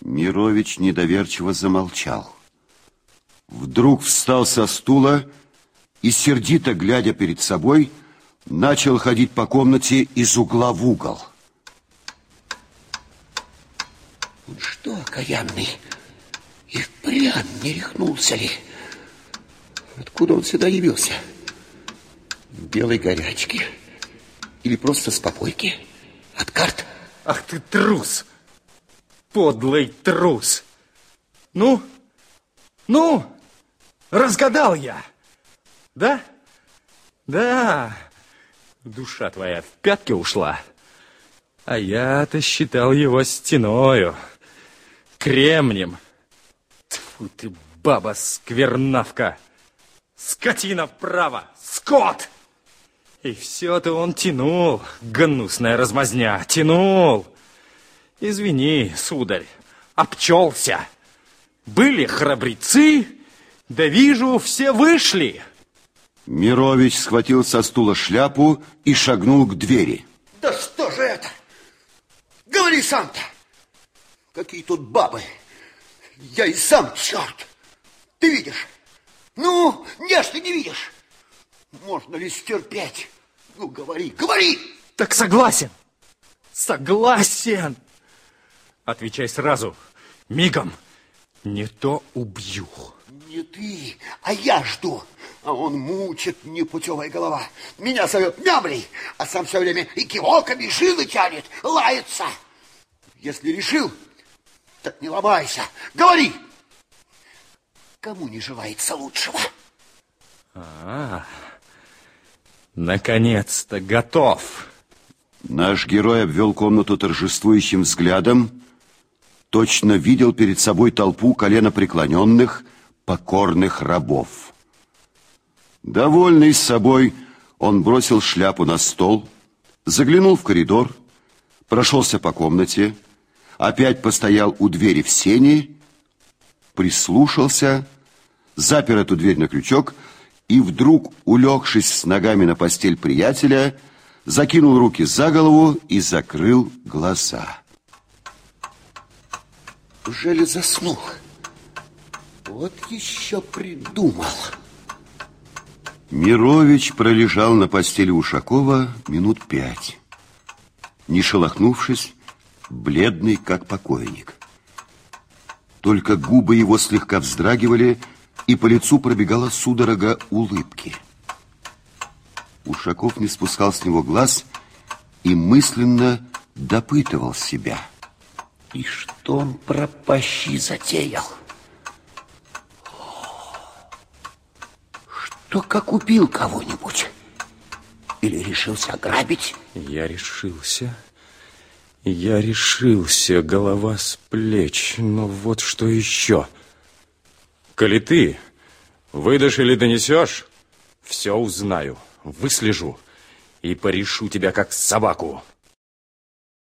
Мирович недоверчиво замолчал. Вдруг встал со стула и, сердито глядя перед собой, начал ходить по комнате из угла в угол. Он что, окаянный, и впрямь не рехнулся ли? Откуда он сюда явился? В белой горячке? Или просто с попойки? От карт? Ах ты трус! Подлый трус! Ну, ну, разгадал я. Да? Да. Душа твоя в пятки ушла. А я-то считал его стеною, кремнем. Тьфу ты, баба-сквернавка! Скотина право! Скот! И все-то он тянул, гнусная размазня, тянул. Извини, сударь, обчелся. Были храбрецы, да вижу, все вышли. Мирович схватил со стула шляпу и шагнул к двери. Да что же это? Говори сам-то. Какие тут бабы? Я и сам черт. Ты видишь? Ну, нет, ты не видишь. Можно ли стерпеть? Ну, говори, говори! Так согласен. Согласен. Отвечай сразу, мигом. Не то убью. Не ты, а я жду. А он мучит непутевая голова. Меня зовет мямлей, а сам все время и кивоками жилы тянет, лается. Если решил, так не ломайся. Говори. Кому не желается лучшего? А, -а, -а. Наконец-то готов. Наш герой обвел комнату торжествующим взглядом, точно видел перед собой толпу коленопреклоненных, покорных рабов. Довольный собой, он бросил шляпу на стол, заглянул в коридор, прошелся по комнате, опять постоял у двери в сене, прислушался, запер эту дверь на крючок и вдруг, улегшись с ногами на постель приятеля, закинул руки за голову и закрыл глаза. Ужели заснул? Вот еще придумал. Мирович пролежал на постели Ушакова минут пять, не шелохнувшись, бледный, как покойник. Только губы его слегка вздрагивали, и по лицу пробегала судорога улыбки. Ушаков не спускал с него глаз и мысленно допытывал себя. И что он пропащи затеял? Что, как убил кого-нибудь? Или решился ограбить? Я решился. Я решился, голова с плеч. Но вот что еще... Коли ты выдашь или донесешь, все узнаю, выслежу и порешу тебя как собаку.